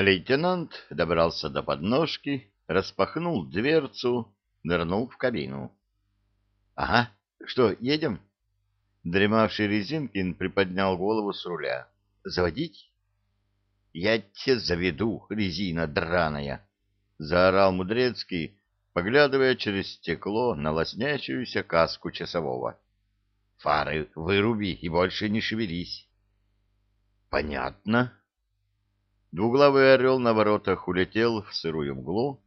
Лейтенант добрался до подножки, распахнул дверцу, нырнул в кабину. — Ага, что, едем? Дремавший Резинкин приподнял голову с руля. — Заводить? — Я тебе заведу, резина драная! — заорал Мудрецкий, поглядывая через стекло на лоснящуюся каску часового. — Фары выруби и больше не шевелись. — Понятно, Двуглавый орел на воротах улетел в сырую мглу,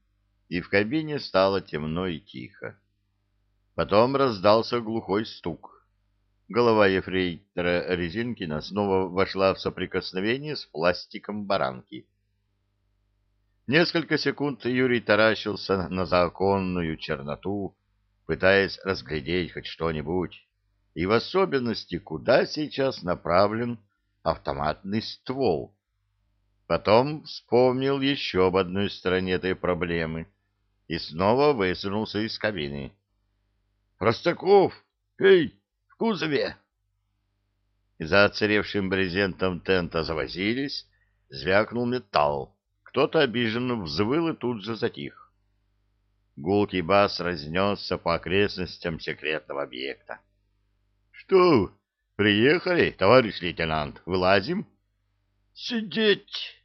и в кабине стало темно и тихо. Потом раздался глухой стук. Голова ефрейтора Резинкина снова вошла в соприкосновение с пластиком баранки. Несколько секунд Юрий таращился на законную черноту, пытаясь разглядеть хоть что-нибудь, и в особенности, куда сейчас направлен автоматный ствол — Потом вспомнил еще об одной стороне этой проблемы и снова высунулся из кабины. «Простаков! Эй, в кузове!» За оцаревшим брезентом тента завозились, звякнул металл. Кто-то обиженно взвыл и тут же затих. Гулкий бас разнесся по окрестностям секретного объекта. «Что, приехали, товарищ лейтенант, вылазим?» «Сидеть!»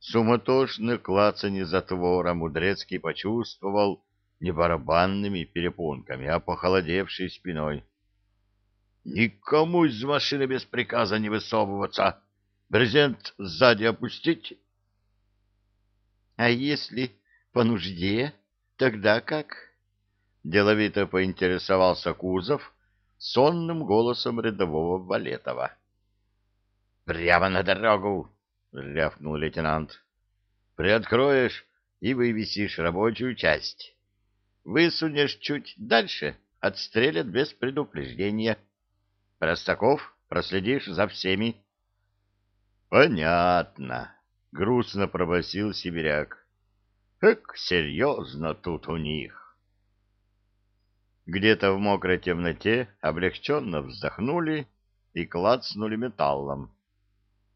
Суматошно клацанье затвора Мудрецкий почувствовал не барабанными перепонками, а похолодевшей спиной. «Никому из машины без приказа не высовываться! Брезент сзади опустить!» «А если по нужде, тогда как?» Деловито поинтересовался Кузов сонным голосом рядового Валетова. «Прямо на дорогу!» — рявкнул лейтенант. «Приоткроешь и вывесишь рабочую часть. Высунешь чуть дальше, отстрелят без предупреждения. Простаков проследишь за всеми». «Понятно», — грустно пробасил сибиряк. «Эк, серьезно тут у них!» Где-то в мокрой темноте облегченно вздохнули и клацнули металлом.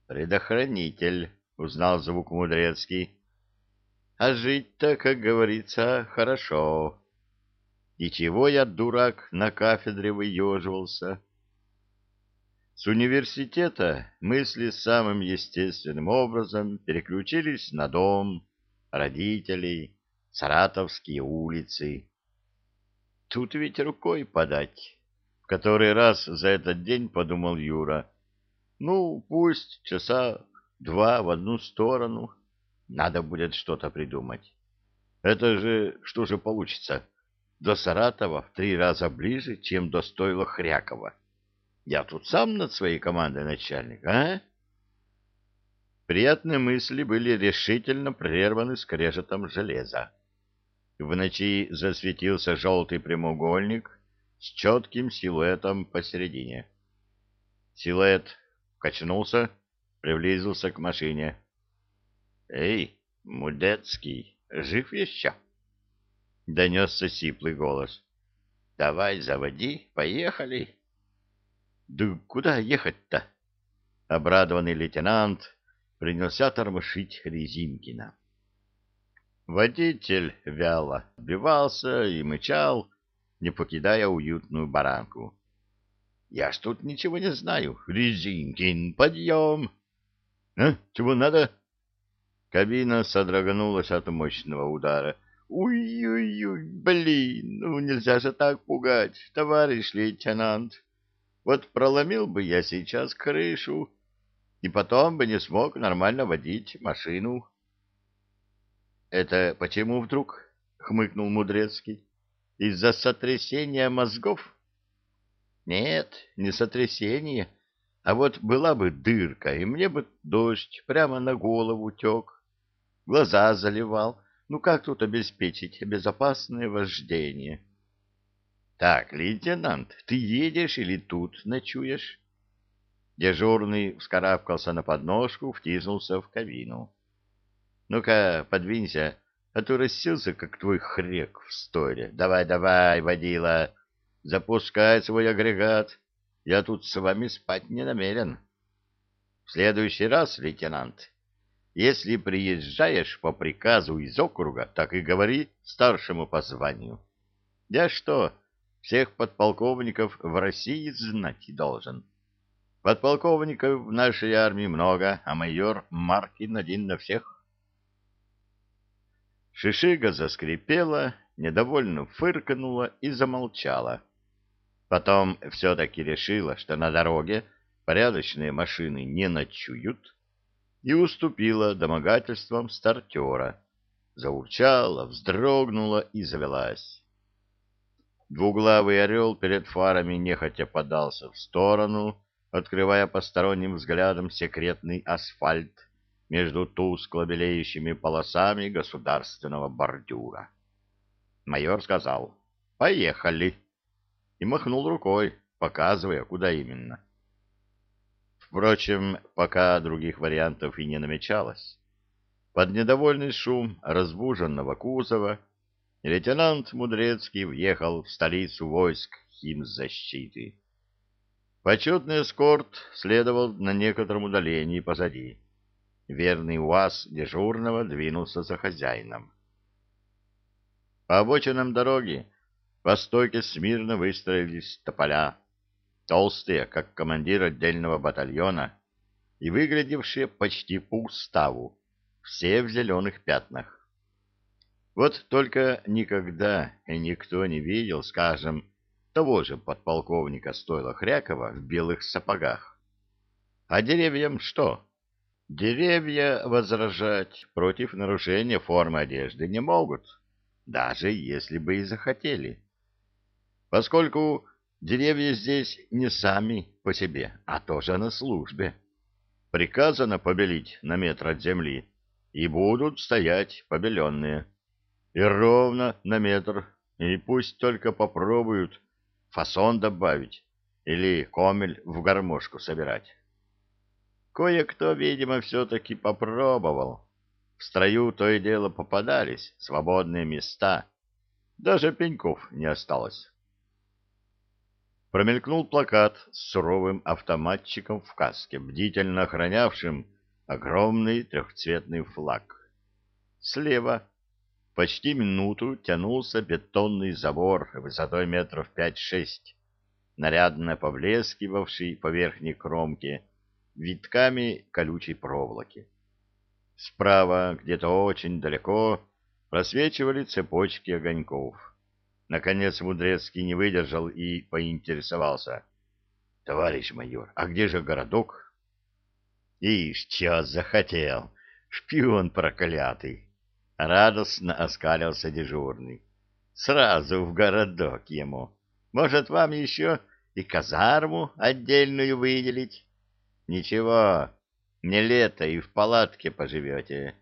«Предохранитель», — узнал звук Мудрецкий. «А жить-то, как говорится, хорошо. И чего я, дурак, на кафедре выеживался?» С университета мысли самым естественным образом переключились на дом, родителей, саратовские улицы. Тут ведь рукой подать. В который раз за этот день подумал Юра — ну, пусть часа два в одну сторону. Надо будет что-то придумать. Это же, что же получится, до Саратова в три раза ближе, чем до стойла Хрякова. Я тут сам над своей командой начальник, а? Приятные мысли были решительно прерваны скрежетом железа. В ночи засветился желтый прямоугольник с четким силуэтом посередине. Силуэт качнулся, приблизился к машине. «Эй, Мудецкий, жив еще?» — донесся сиплый голос. «Давай, заводи, поехали!» «Да куда ехать-то?» Обрадованный лейтенант принялся тормошить Резинкина. Водитель вяло отбивался и мычал, не покидая уютную баранку. Я ж тут ничего не знаю. Резинкин, подъем! А, чего надо? Кабина содрогнулась от мощного удара. Уй-уй-уй, блин, ну нельзя же так пугать, товарищ лейтенант. Вот проломил бы я сейчас крышу, и потом бы не смог нормально водить машину. Это почему вдруг? — хмыкнул Мудрецкий. — Из-за сотрясения мозгов? Нет, не сотрясение, а вот была бы дырка, и мне бы дождь прямо на голову тек, глаза заливал. Ну как тут обеспечить безопасное вождение? Так, лейтенант, ты едешь или тут ночуешь? Дежурный вскарабкался на подножку, втиснулся в кабину. Ну-ка, подвинься, а то расселся, как твой хрек в стойле. Давай, давай, водила, Запускай свой агрегат. Я тут с вами спать не намерен. В следующий раз, лейтенант, если приезжаешь по приказу из округа, так и говори старшему по званию. Я что, всех подполковников в России знать должен? Подполковников в нашей армии много, а майор Маркин один на всех. Шишига заскрипела, недовольно фыркнула и замолчала. Потом все-таки решила, что на дороге порядочные машины не ночуют, и уступила домогательствам стартера. Заурчала, вздрогнула и завелась. Двуглавый орел перед фарами нехотя подался в сторону, открывая посторонним взглядом секретный асфальт между тускло белеющими полосами государственного бордюра. Майор сказал «Поехали» и махнул рукой, показывая, куда именно. Впрочем, пока других вариантов и не намечалось. Под недовольный шум разбуженного кузова лейтенант Мудрецкий въехал в столицу войск химзащиты. Почетный эскорт следовал на некотором удалении позади. Верный УАЗ дежурного двинулся за хозяином. По обочинам дороги по стойке смирно выстроились тополя, толстые, как командир отдельного батальона, и выглядевшие почти по уставу, все в зеленых пятнах. Вот только никогда и никто не видел, скажем, того же подполковника Стойла Хрякова в белых сапогах. А деревьям что? Деревья возражать против нарушения формы одежды не могут, даже если бы и захотели поскольку деревья здесь не сами по себе, а тоже на службе. Приказано побелить на метр от земли, и будут стоять побеленные. И ровно на метр, и пусть только попробуют фасон добавить или комель в гармошку собирать. Кое-кто, видимо, все-таки попробовал. В строю то и дело попадались свободные места. Даже пеньков не осталось промелькнул плакат с суровым автоматчиком в каске, бдительно охранявшим огромный трехцветный флаг. Слева почти минуту тянулся бетонный забор высотой метров пять-шесть, нарядно повлескивавший по верхней кромке витками колючей проволоки. Справа, где-то очень далеко, просвечивали цепочки огоньков. Наконец Мудрецкий не выдержал и поинтересовался. — Товарищ майор, а где же городок? — Ишь, чё захотел, шпион проклятый! — радостно оскалился дежурный. — Сразу в городок ему. Может, вам еще и казарму отдельную выделить? Ничего, не лето и в палатке поживете.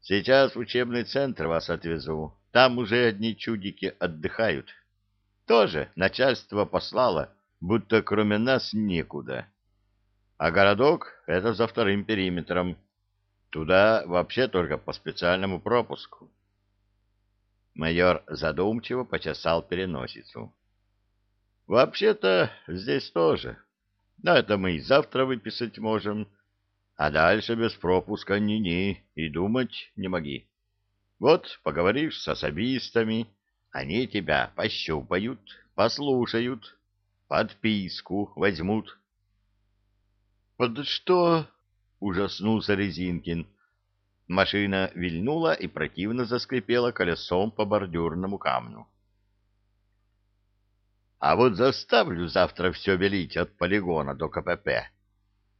Сейчас в учебный центр вас отвезу. Там уже одни чудики отдыхают. Тоже начальство послало, будто кроме нас некуда. А городок — это за вторым периметром. Туда вообще только по специальному пропуску. Майор задумчиво почесал переносицу. «Вообще-то здесь тоже. Но это мы и завтра выписать можем, а дальше без пропуска ни-ни и думать не моги». Вот поговоришь с особистами, они тебя пощупают, послушают, подписку возьмут. — Под что? — ужаснулся Резинкин. Машина вильнула и противно заскрипела колесом по бордюрному камню. — А вот заставлю завтра все велить от полигона до КПП.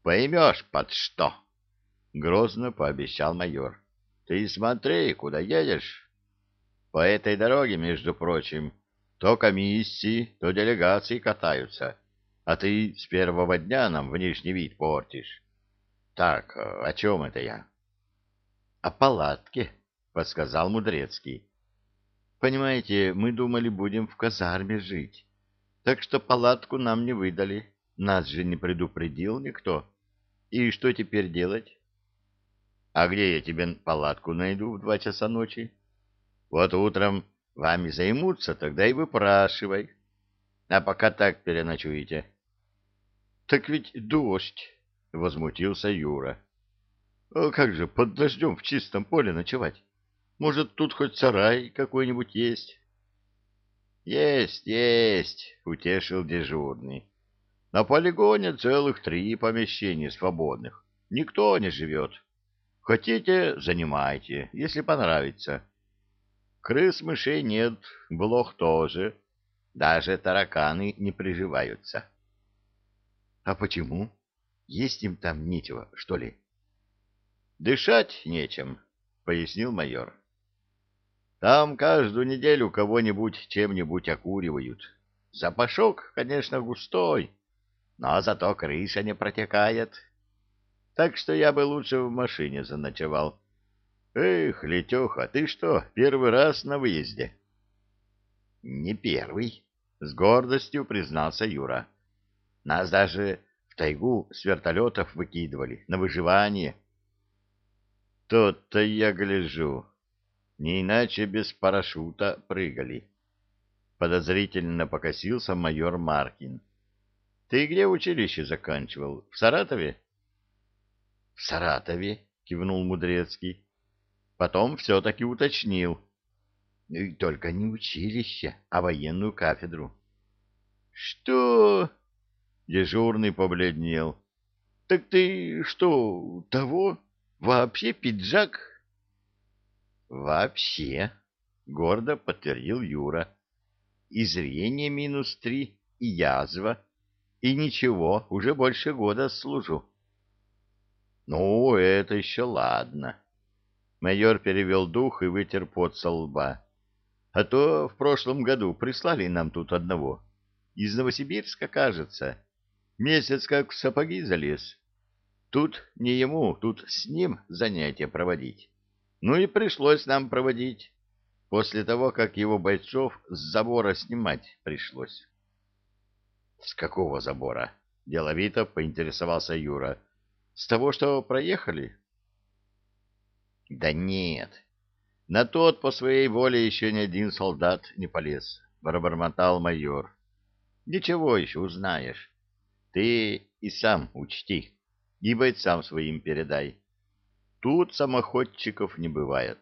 Поймешь, под что? — грозно пообещал майор. — ты смотри, куда едешь. По этой дороге, между прочим, то комиссии, то делегации катаются, а ты с первого дня нам внешний вид портишь. Так, э, о чем это я? — О палатке, — подсказал Мудрецкий. — Понимаете, мы думали, будем в казарме жить, так что палатку нам не выдали, нас же не предупредил никто. И что теперь делать? А где я тебе палатку найду в два часа ночи? Вот утром вами займутся, тогда и выпрашивай. А пока так переночуете. Так ведь дождь, — возмутился Юра. А как же под дождем в чистом поле ночевать? Может, тут хоть сарай какой-нибудь есть? Есть, есть, — утешил дежурный. На полигоне целых три помещения свободных. Никто не живет. — Хотите, занимайте, если понравится. Крыс-мышей нет, блох тоже. Даже тараканы не приживаются. А почему? Есть им там нечего, что ли? Дышать нечем, пояснил майор. Там каждую неделю кого-нибудь чем-нибудь окуривают. Запашок, конечно, густой, но зато крыша не протекает, так что я бы лучше в машине заночевал. Эх, Летеха, ты что, первый раз на выезде? Не первый, с гордостью признался Юра. Нас даже в тайгу с вертолетов выкидывали на выживание. Тот-то я гляжу. Не иначе без парашюта прыгали. Подозрительно покосился майор Маркин. Ты где училище заканчивал? В Саратове? В Саратове, кивнул Мудрецкий. Потом все-таки уточнил. Ну И только не училище, а военную кафедру. Что? Дежурный побледнел. Так ты что, того? Вообще пиджак? Вообще, гордо подтвердил Юра. И зрение минус три, и язва, и ничего, уже больше года служу. Ну, это еще ладно. Майор перевел дух и вытер пот со лба. А то в прошлом году прислали нам тут одного. Из Новосибирска, кажется. Месяц как в сапоги залез. Тут не ему, тут с ним занятия проводить. Ну и пришлось нам проводить. После того, как его бойцов с забора снимать пришлось. — С какого забора? — деловито поинтересовался Юра. С того, что проехали? Да нет. На тот по своей воле еще ни один солдат не полез, пробормотал майор. Ничего еще узнаешь. Ты и сам учти, и бойцам своим передай. Тут самоходчиков не бывает.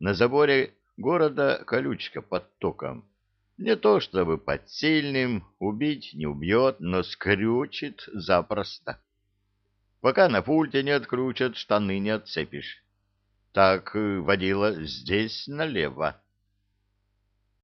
На заборе города колючка под током. Не то чтобы под сильным, убить не убьет, но скрючит запросто пока на пульте не откручат, штаны не отцепишь. Так, э, водила, здесь налево.